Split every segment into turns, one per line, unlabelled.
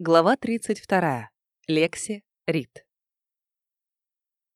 Глава 32. Лекси Рид.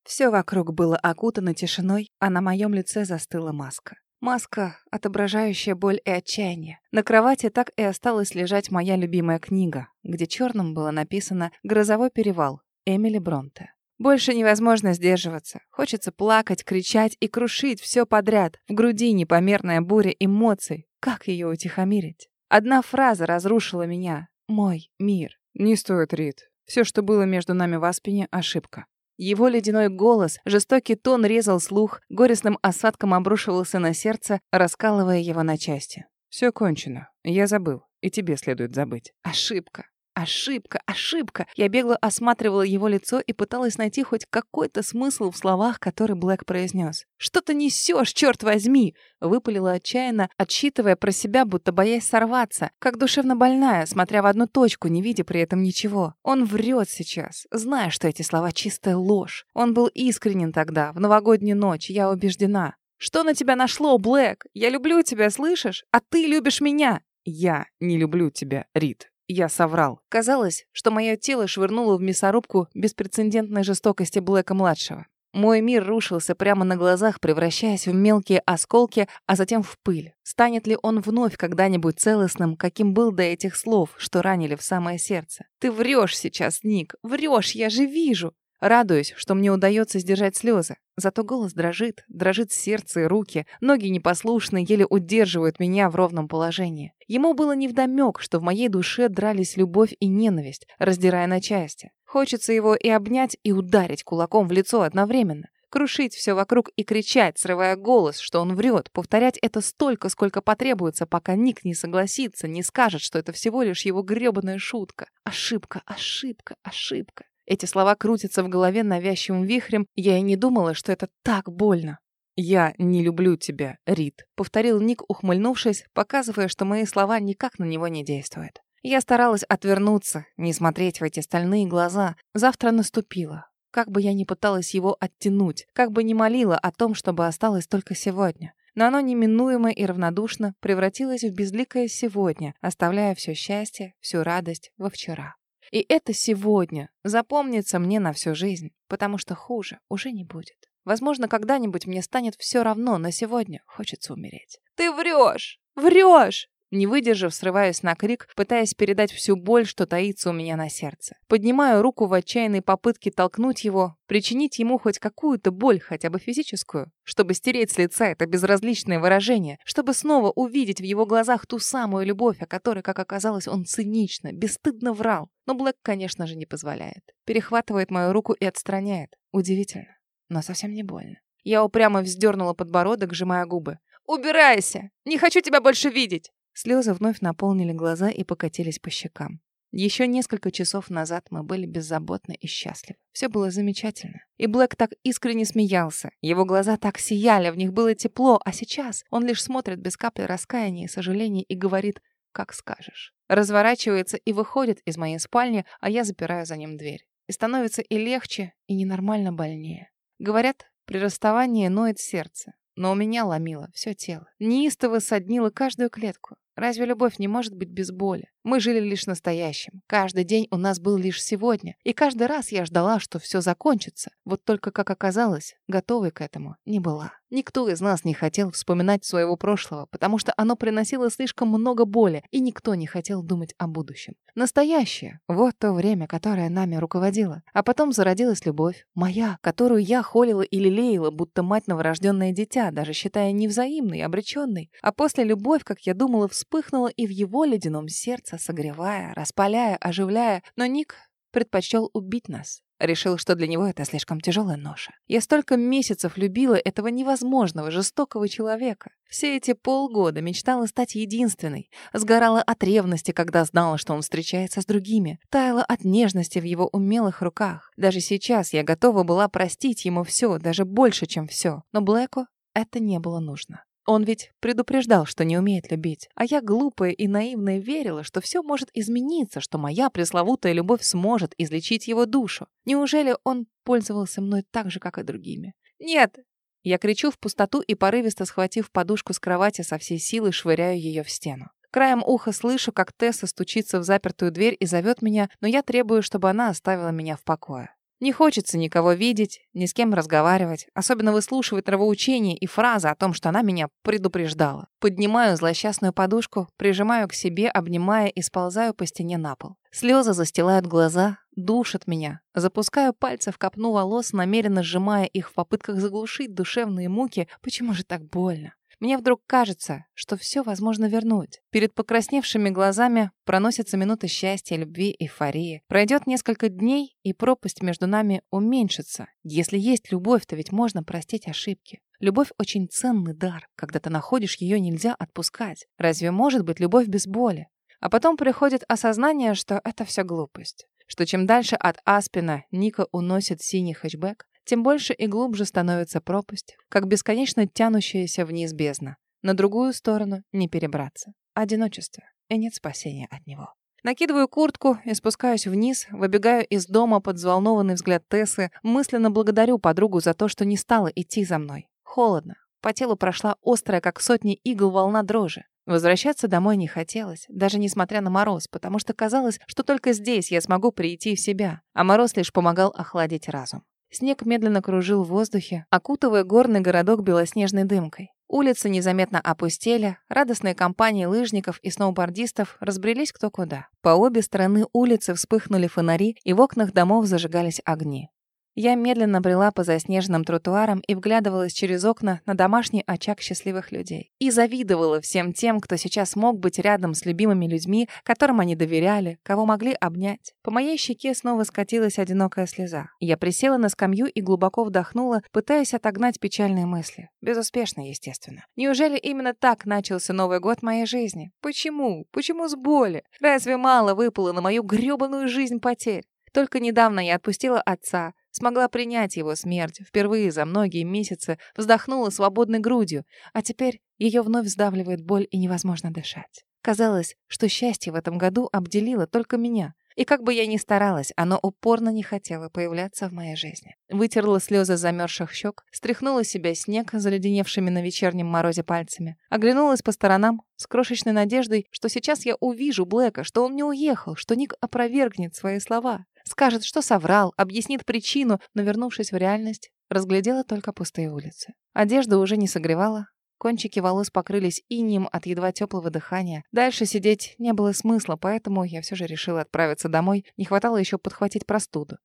Все вокруг было окутано тишиной, а на моем лице застыла маска. Маска, отображающая боль и отчаяние. На кровати так и осталась лежать моя любимая книга, где черным было написано «Грозовой перевал» Эмили Бронте. Больше невозможно сдерживаться. Хочется плакать, кричать и крушить все подряд. В груди непомерная буря эмоций. Как ее утихомирить? Одна фраза разрушила меня. Мой мир.
Не стоит, Рид. Все, что было между нами в Аспине, ошибка.
Его ледяной голос, жестокий тон резал слух, горестным осадком обрушивался на сердце, раскалывая его на части.
Все кончено. Я забыл. И тебе следует забыть.
Ошибка. Ошибка, ошибка. Я бегло осматривала его лицо и пыталась найти хоть какой-то смысл в словах, которые Блэк произнес. «Что ты несешь, черт возьми!» Выпалила отчаянно, отсчитывая про себя, будто боясь сорваться, как душевно больная, смотря в одну точку, не видя при этом ничего. Он врет сейчас, зная, что эти слова чистая ложь. Он был искренен тогда, в новогоднюю ночь, я убеждена. «Что на тебя нашло, Блэк? Я люблю тебя, слышишь? А ты любишь меня!»
«Я не люблю тебя, Рид», я соврал.
Казалось, что мое тело швырнуло в мясорубку беспрецедентной жестокости Блэка-младшего. Мой мир рушился прямо на глазах, превращаясь в мелкие осколки, а затем в пыль. Станет ли он вновь когда-нибудь целостным, каким был до этих слов, что ранили в самое сердце? Ты врешь сейчас, Ник, врешь, я же вижу. Радуюсь, что мне удается сдержать слезы. Зато голос дрожит, дрожит сердце и руки, ноги непослушны, еле удерживают меня в ровном положении. Ему было невдомёк, что в моей душе дрались любовь и ненависть, раздирая на части. Хочется его и обнять, и ударить кулаком в лицо одновременно. Крушить все вокруг и кричать, срывая голос, что он врет, повторять это столько, сколько потребуется, пока Ник не согласится, не скажет, что это всего лишь его грёбаная шутка. Ошибка, ошибка, ошибка. Эти слова крутятся в голове навязчивым вихрем, я и не думала, что это так больно.
«Я не люблю тебя, Рид», —
повторил Ник, ухмыльнувшись, показывая, что мои слова никак на него не действуют. Я старалась отвернуться, не смотреть в эти стальные глаза. Завтра наступило. Как бы я ни пыталась его оттянуть, как бы ни молила о том, чтобы осталось только сегодня. Но оно неминуемо и равнодушно превратилось в безликое сегодня, оставляя все счастье, всю радость во вчера. И это сегодня запомнится мне на всю жизнь, потому что хуже уже не будет. Возможно, когда-нибудь мне станет все равно, но сегодня хочется умереть. «Ты врешь! Врешь!» Не выдержав, срываюсь на крик, пытаясь передать всю боль, что таится у меня на сердце. Поднимаю руку в отчаянной попытке толкнуть его, причинить ему хоть какую-то боль, хотя бы физическую, чтобы стереть с лица это безразличное выражение, чтобы снова увидеть в его глазах ту самую любовь, о которой, как оказалось, он цинично, бесстыдно врал. Но Блэк, конечно же, не позволяет. Перехватывает мою руку и отстраняет. Удивительно, но совсем не больно. Я упрямо вздернула подбородок, сжимая губы. «Убирайся! Не хочу тебя больше видеть!» Слезы вновь наполнили глаза и покатились по щекам. Еще несколько часов назад мы были беззаботны и счастливы. Все было замечательно. И Блэк так искренне смеялся. Его глаза так сияли, в них было тепло, а сейчас он лишь смотрит без капли раскаяния и сожаления и говорит «как скажешь». Разворачивается и выходит из моей спальни, а я запираю за ним дверь. И становится и легче, и ненормально больнее. Говорят, при расставании ноет сердце. Но у меня ломило все тело. Неистово соднило каждую клетку. Разве любовь не может быть без боли? Мы жили лишь настоящим. Каждый день у нас был лишь сегодня. И каждый раз я ждала, что все закончится. Вот только, как оказалось, готовой к этому не была. Никто из нас не хотел вспоминать своего прошлого, потому что оно приносило слишком много боли, и никто не хотел думать о будущем. Настоящее — вот то время, которое нами руководило. А потом зародилась любовь. Моя, которую я холила и лелеяла, будто мать новорожденное дитя, даже считая невзаимной, обреченной. А после любовь, как я думала, вспыхнула и в его ледяном сердце, согревая, распаляя, оживляя. Но Ник предпочел убить нас. Решил, что для него это слишком тяжелая ноша. Я столько месяцев любила этого невозможного, жестокого человека. Все эти полгода мечтала стать единственной. Сгорала от ревности, когда знала, что он встречается с другими. Таяла от нежности в его умелых руках. Даже сейчас я готова была простить ему все, даже больше, чем все. Но Блэку это не было нужно. Он ведь предупреждал, что не умеет любить. А я глупая и наивная верила, что все может измениться, что моя пресловутая любовь сможет излечить его душу. Неужели он пользовался мной так же, как и другими? Нет! Я кричу в пустоту и, порывисто схватив подушку с кровати, со всей силы швыряю ее в стену. Краем уха слышу, как Тесса стучится в запертую дверь и зовет меня, но я требую, чтобы она оставила меня в покое. Не хочется никого видеть, ни с кем разговаривать, особенно выслушивать нравоучения и фразы о том, что она меня предупреждала. Поднимаю злосчастную подушку, прижимаю к себе, обнимая и сползаю по стене на пол. Слезы застилают глаза, душат меня. Запускаю пальцы в копну волос, намеренно сжимая их в попытках заглушить душевные муки. Почему же так больно? Мне вдруг кажется, что все возможно вернуть. Перед покрасневшими глазами проносятся минуты счастья, любви, эйфории. Пройдет несколько дней, и пропасть между нами уменьшится. Если есть любовь, то ведь можно простить ошибки. Любовь очень ценный дар. Когда ты находишь ее, нельзя отпускать. Разве может быть любовь без боли? А потом приходит осознание, что это все глупость. Что чем дальше от Аспина Ника уносит синий хэтчбэк, тем больше и глубже становится пропасть, как бесконечно тянущаяся вниз бездна. На другую сторону не перебраться. Одиночество, и нет спасения от него. Накидываю куртку и спускаюсь вниз, выбегаю из дома под взволнованный взгляд Тессы, мысленно благодарю подругу за то, что не стала идти за мной. Холодно. По телу прошла острая, как сотни игл, волна дрожи. Возвращаться домой не хотелось, даже несмотря на мороз, потому что казалось, что только здесь я смогу прийти в себя, а мороз лишь помогал охладить разум. Снег медленно кружил в воздухе, окутывая горный городок белоснежной дымкой. Улицы незаметно опустели, радостные компании лыжников и сноубордистов разбрелись кто куда. По обе стороны улицы вспыхнули фонари, и в окнах домов зажигались огни. Я медленно брела по заснеженным тротуарам и вглядывалась через окна на домашний очаг счастливых людей. И завидовала всем тем, кто сейчас мог быть рядом с любимыми людьми, которым они доверяли, кого могли обнять. По моей щеке снова скатилась одинокая слеза. Я присела на скамью и глубоко вдохнула, пытаясь отогнать печальные мысли. Безуспешно, естественно. Неужели именно так начался Новый год моей жизни? Почему? Почему с боли? Разве мало выпало на мою грёбаную жизнь потерь? Только недавно я отпустила отца, Смогла принять его смерть, впервые за многие месяцы вздохнула свободной грудью, а теперь ее вновь сдавливает боль и невозможно дышать. Казалось, что счастье в этом году обделило только меня. И как бы я ни старалась, оно упорно не хотело появляться в моей жизни. Вытерла слезы замерзших щек, стряхнула себя снег, заледеневшими на вечернем морозе пальцами, оглянулась по сторонам с крошечной надеждой, что сейчас я увижу Блэка, что он не уехал, что Ник опровергнет свои слова. Скажет, что соврал, объяснит причину, но, вернувшись в реальность, разглядела только пустые улицы. Одежда уже не согревала, кончики волос покрылись инием от едва теплого дыхания. Дальше сидеть не было смысла, поэтому я все же решила отправиться домой. Не хватало еще подхватить простуду.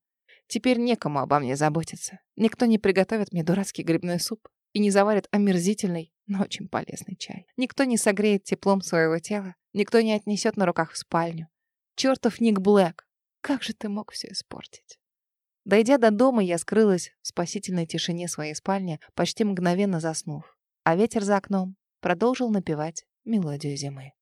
Теперь некому обо мне заботиться. Никто не приготовит мне дурацкий грибной суп и не заварит омерзительный, но очень полезный чай. Никто не согреет теплом своего тела, никто не отнесет на руках в спальню. Чертов Ник Блэк, как же ты мог все испортить? Дойдя до дома, я скрылась в спасительной тишине своей спальни, почти мгновенно заснув. А ветер за окном продолжил напевать мелодию зимы.